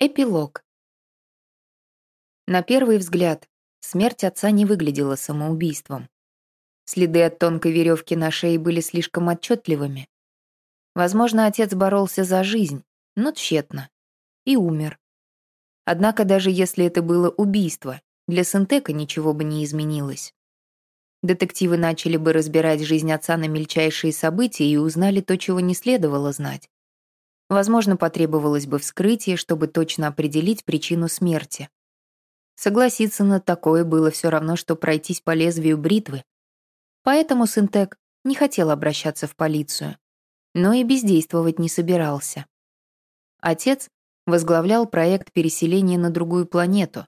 Эпилог. На первый взгляд, смерть отца не выглядела самоубийством. Следы от тонкой веревки на шее были слишком отчетливыми. Возможно, отец боролся за жизнь, но тщетно. И умер. Однако даже если это было убийство, для Синтека ничего бы не изменилось. Детективы начали бы разбирать жизнь отца на мельчайшие события и узнали то, чего не следовало знать. Возможно, потребовалось бы вскрытие, чтобы точно определить причину смерти. Согласиться на такое было все равно, что пройтись по лезвию бритвы. Поэтому Синтек не хотел обращаться в полицию, но и бездействовать не собирался. Отец возглавлял проект переселения на другую планету,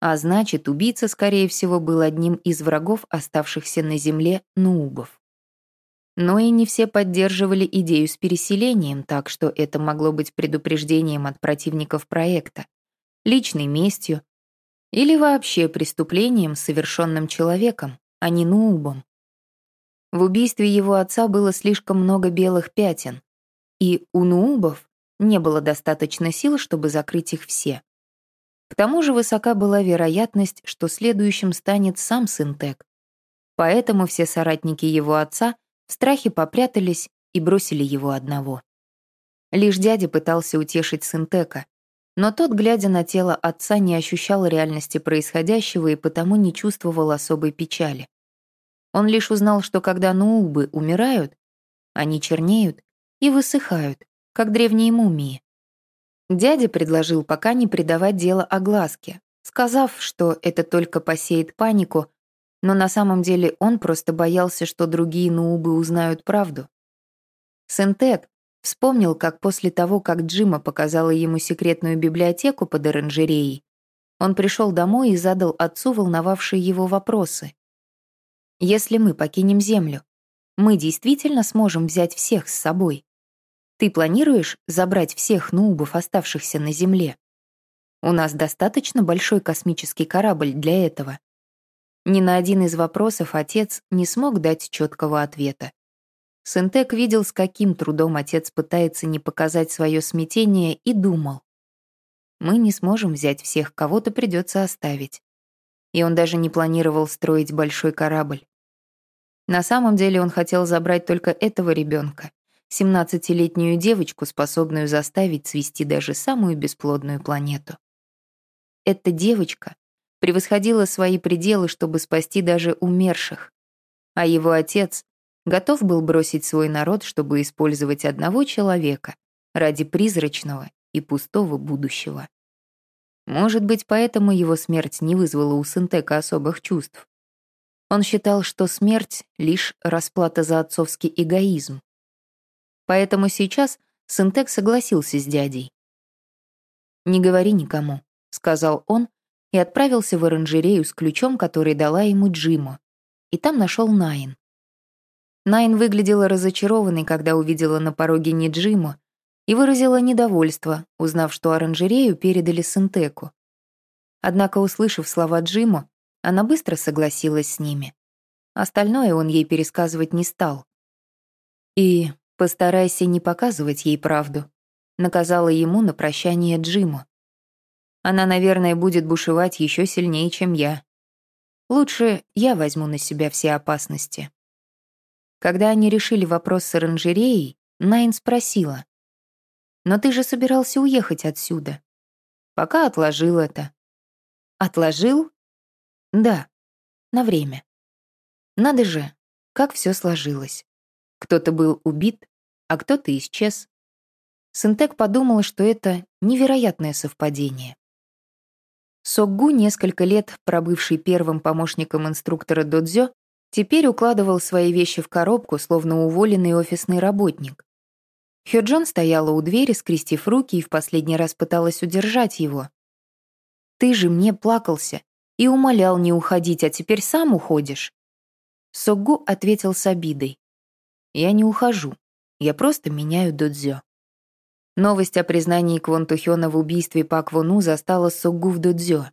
а значит, убийца, скорее всего, был одним из врагов, оставшихся на Земле, нуубов. Но и не все поддерживали идею с переселением, так что это могло быть предупреждением от противников проекта, личной местью или вообще преступлением, совершенным человеком, а не нуубом. В убийстве его отца было слишком много белых пятен, и у нуубов не было достаточно сил, чтобы закрыть их все. К тому же высока была вероятность, что следующим станет сам Синтек. Поэтому все соратники его отца в страхе попрятались и бросили его одного. Лишь дядя пытался утешить Синтека, но тот, глядя на тело отца, не ощущал реальности происходящего и потому не чувствовал особой печали. Он лишь узнал, что когда нуубы умирают, они чернеют и высыхают, как древние мумии. Дядя предложил пока не придавать дело огласке, сказав, что это только посеет панику, но на самом деле он просто боялся, что другие нуубы узнают правду. Сентек вспомнил, как после того, как Джима показала ему секретную библиотеку под оранжереей, он пришел домой и задал отцу волновавшие его вопросы. «Если мы покинем Землю, мы действительно сможем взять всех с собой? Ты планируешь забрать всех нубов, оставшихся на Земле? У нас достаточно большой космический корабль для этого?» Ни на один из вопросов отец не смог дать четкого ответа. Сентек видел, с каким трудом отец пытается не показать свое смятение, и думал. «Мы не сможем взять всех, кого-то придется оставить». И он даже не планировал строить большой корабль. На самом деле он хотел забрать только этого ребенка, 17-летнюю девочку, способную заставить свести даже самую бесплодную планету. Эта девочка превосходила свои пределы, чтобы спасти даже умерших. А его отец готов был бросить свой народ, чтобы использовать одного человека ради призрачного и пустого будущего. Может быть, поэтому его смерть не вызвала у Синтека особых чувств. Он считал, что смерть — лишь расплата за отцовский эгоизм. Поэтому сейчас Синтек согласился с дядей. «Не говори никому», — сказал он, и отправился в оранжерею с ключом, который дала ему Джима, и там нашел Найн. Найн выглядела разочарованной, когда увидела на пороге не Джима, и выразила недовольство, узнав, что оранжерею передали Синтеку. Однако, услышав слова Джима, она быстро согласилась с ними. Остальное он ей пересказывать не стал. «И постарайся не показывать ей правду», наказала ему на прощание Джима. Она, наверное, будет бушевать еще сильнее, чем я. Лучше я возьму на себя все опасности. Когда они решили вопрос с оранжереей, Найн спросила. «Но ты же собирался уехать отсюда». «Пока отложил это». «Отложил?» «Да, на время». Надо же, как все сложилось. Кто-то был убит, а кто-то исчез. Синтек подумала, что это невероятное совпадение. Соггу, несколько лет пробывший первым помощником инструктора додзё, теперь укладывал свои вещи в коробку, словно уволенный офисный работник. Хёджон стояла у двери, скрестив руки, и в последний раз пыталась удержать его. «Ты же мне плакался и умолял не уходить, а теперь сам уходишь». Соггу ответил с обидой. «Я не ухожу, я просто меняю додзё». Новость о признании Квон Тухёна в убийстве Пак Вону застала Соггу в додзё.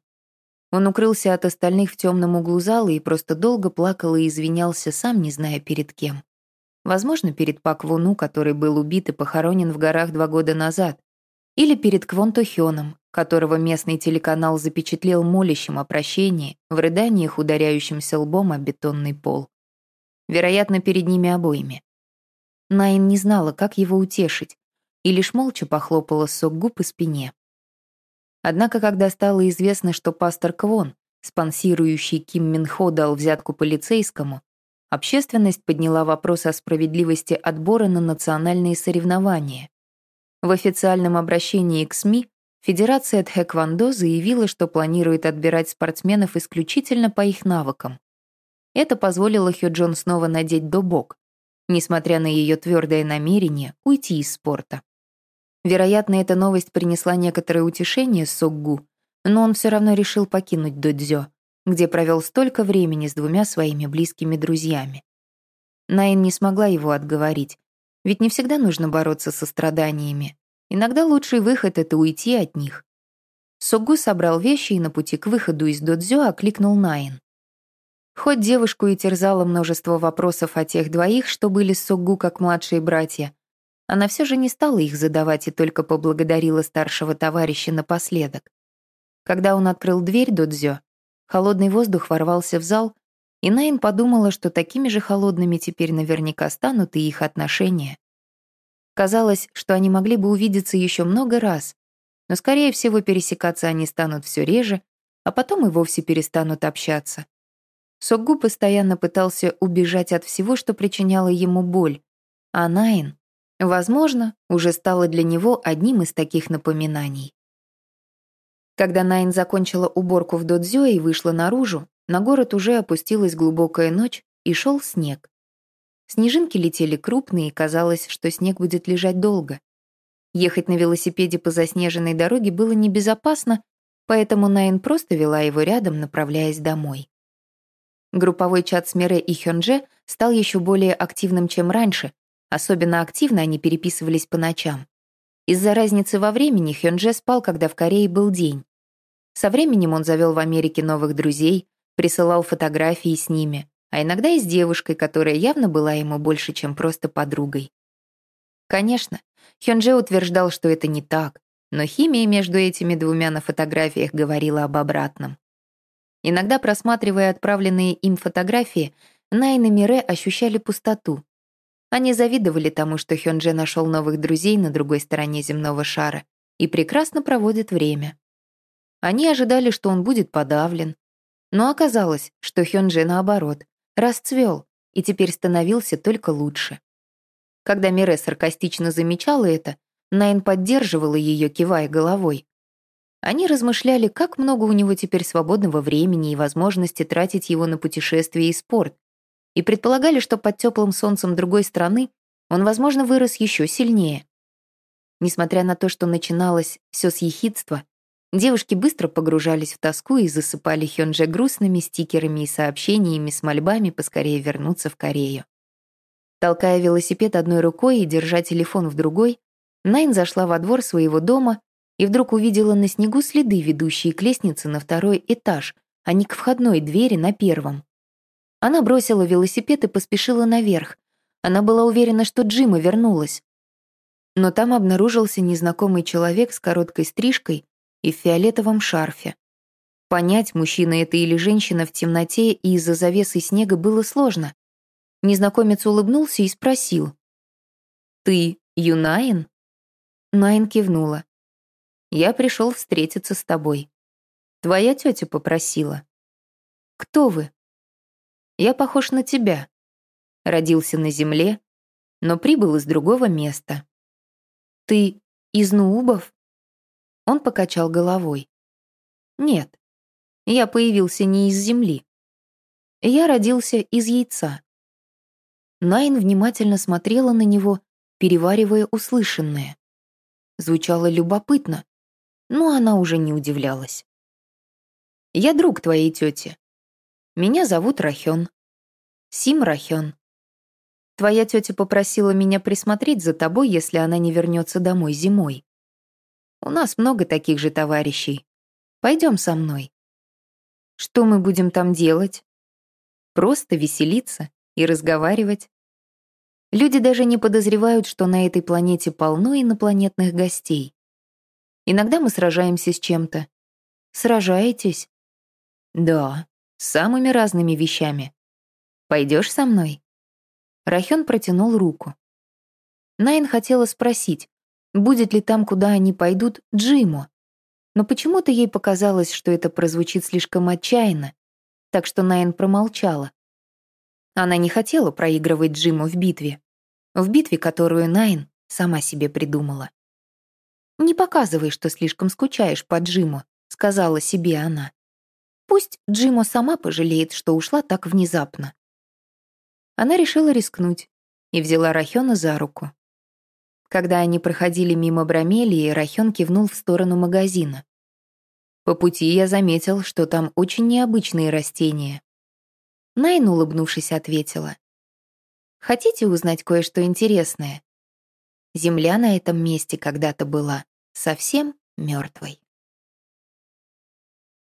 Он укрылся от остальных в темном углу зала и просто долго плакал и извинялся, сам не зная перед кем. Возможно, перед Пак Вону, который был убит и похоронен в горах два года назад, или перед Квон Тухёном, которого местный телеканал запечатлел молящим о прощении, в рыданиях, ударяющимся лбом о бетонный пол. Вероятно, перед ними обоими. Найн не знала, как его утешить, и лишь молча похлопала Сокгу по спине. Однако, когда стало известно, что пастор Квон, спонсирующий Ким Минхо, дал взятку полицейскому, общественность подняла вопрос о справедливости отбора на национальные соревнования. В официальном обращении к СМИ Федерация Тхэквондо заявила, что планирует отбирать спортсменов исключительно по их навыкам. Это позволило Хё Джон снова надеть добок, несмотря на ее твердое намерение уйти из спорта. Вероятно, эта новость принесла некоторое утешение Сокгу, но он все равно решил покинуть Додзё, где провел столько времени с двумя своими близкими друзьями. Найн не смогла его отговорить, ведь не всегда нужно бороться со страданиями. Иногда лучший выход — это уйти от них. Согу собрал вещи и на пути к выходу из додзё окликнул Найн. Хоть девушку и терзало множество вопросов о тех двоих, что были с Согу как младшие братья, она все же не стала их задавать и только поблагодарила старшего товарища напоследок. Когда он открыл дверь додзё, холодный воздух ворвался в зал, и Найн подумала, что такими же холодными теперь наверняка станут и их отношения. Казалось, что они могли бы увидеться еще много раз, но, скорее всего, пересекаться они станут все реже, а потом и вовсе перестанут общаться. Соггу постоянно пытался убежать от всего, что причиняло ему боль, а Найн, возможно, уже стала для него одним из таких напоминаний. Когда Найн закончила уборку в додзё и вышла наружу, на город уже опустилась глубокая ночь и шел снег. Снежинки летели крупные, и казалось, что снег будет лежать долго. Ехать на велосипеде по заснеженной дороге было небезопасно, поэтому Найн просто вела его рядом, направляясь домой. Групповой чат с Мире и Хёнже стал еще более активным, чем раньше, особенно активно они переписывались по ночам. Из-за разницы во времени Хёнже спал, когда в Корее был день. Со временем он завел в Америке новых друзей, присылал фотографии с ними, а иногда и с девушкой, которая явно была ему больше, чем просто подругой. Конечно, Хёнже утверждал, что это не так, но химия между этими двумя на фотографиях говорила об обратном. Иногда, просматривая отправленные им фотографии, Найн и Мире ощущали пустоту. Они завидовали тому, что Хёнже нашел новых друзей на другой стороне земного шара и прекрасно проводит время. Они ожидали, что он будет подавлен, но оказалось, что Хёнджи, наоборот, расцвел и теперь становился только лучше. Когда Мире саркастично замечала это, Найн поддерживала ее, кивая головой. Они размышляли, как много у него теперь свободного времени и возможности тратить его на путешествия и спорт, и предполагали, что под теплым солнцем другой страны он, возможно, вырос еще сильнее. Несмотря на то, что начиналось все с ехидства, Девушки быстро погружались в тоску и засыпали Хёнже грустными стикерами и сообщениями с мольбами поскорее вернуться в Корею. Толкая велосипед одной рукой и держа телефон в другой, Найн зашла во двор своего дома и вдруг увидела на снегу следы, ведущие к лестнице на второй этаж, а не к входной двери на первом. Она бросила велосипед и поспешила наверх. Она была уверена, что Джима вернулась. Но там обнаружился незнакомый человек с короткой стрижкой и в фиолетовом шарфе. Понять, мужчина это или женщина в темноте и из-за завесы снега было сложно. Незнакомец улыбнулся и спросил. «Ты Юнаин?» Найн кивнула. «Я пришел встретиться с тобой. Твоя тетя попросила». «Кто вы?» «Я похож на тебя. Родился на земле, но прибыл из другого места». «Ты из Нуубов?» Он покачал головой. Нет, я появился не из земли. Я родился из яйца. Найн внимательно смотрела на него, переваривая услышанное. Звучало любопытно, но она уже не удивлялась. «Я друг твоей тети. Меня зовут Рахён. Сим Рахён. Твоя тетя попросила меня присмотреть за тобой, если она не вернется домой зимой. У нас много таких же товарищей. Пойдем со мной. Что мы будем там делать? Просто веселиться и разговаривать. Люди даже не подозревают, что на этой планете полно инопланетных гостей. Иногда мы сражаемся с чем-то. Сражаетесь? Да, с самыми разными вещами. Пойдешь со мной? Рахён протянул руку. Найн хотела спросить, будет ли там, куда они пойдут, Джиму. Но почему-то ей показалось, что это прозвучит слишком отчаянно, так что Найн промолчала. Она не хотела проигрывать Джиму в битве. В битве, которую Найн сама себе придумала. «Не показывай, что слишком скучаешь по Джиму», — сказала себе она. «Пусть Джимо сама пожалеет, что ушла так внезапно». Она решила рискнуть и взяла Рахёна за руку. Когда они проходили мимо Брамелии, Рахён кивнул в сторону магазина. По пути я заметил, что там очень необычные растения. Найн, улыбнувшись, ответила. «Хотите узнать кое-что интересное? Земля на этом месте когда-то была совсем мертвой».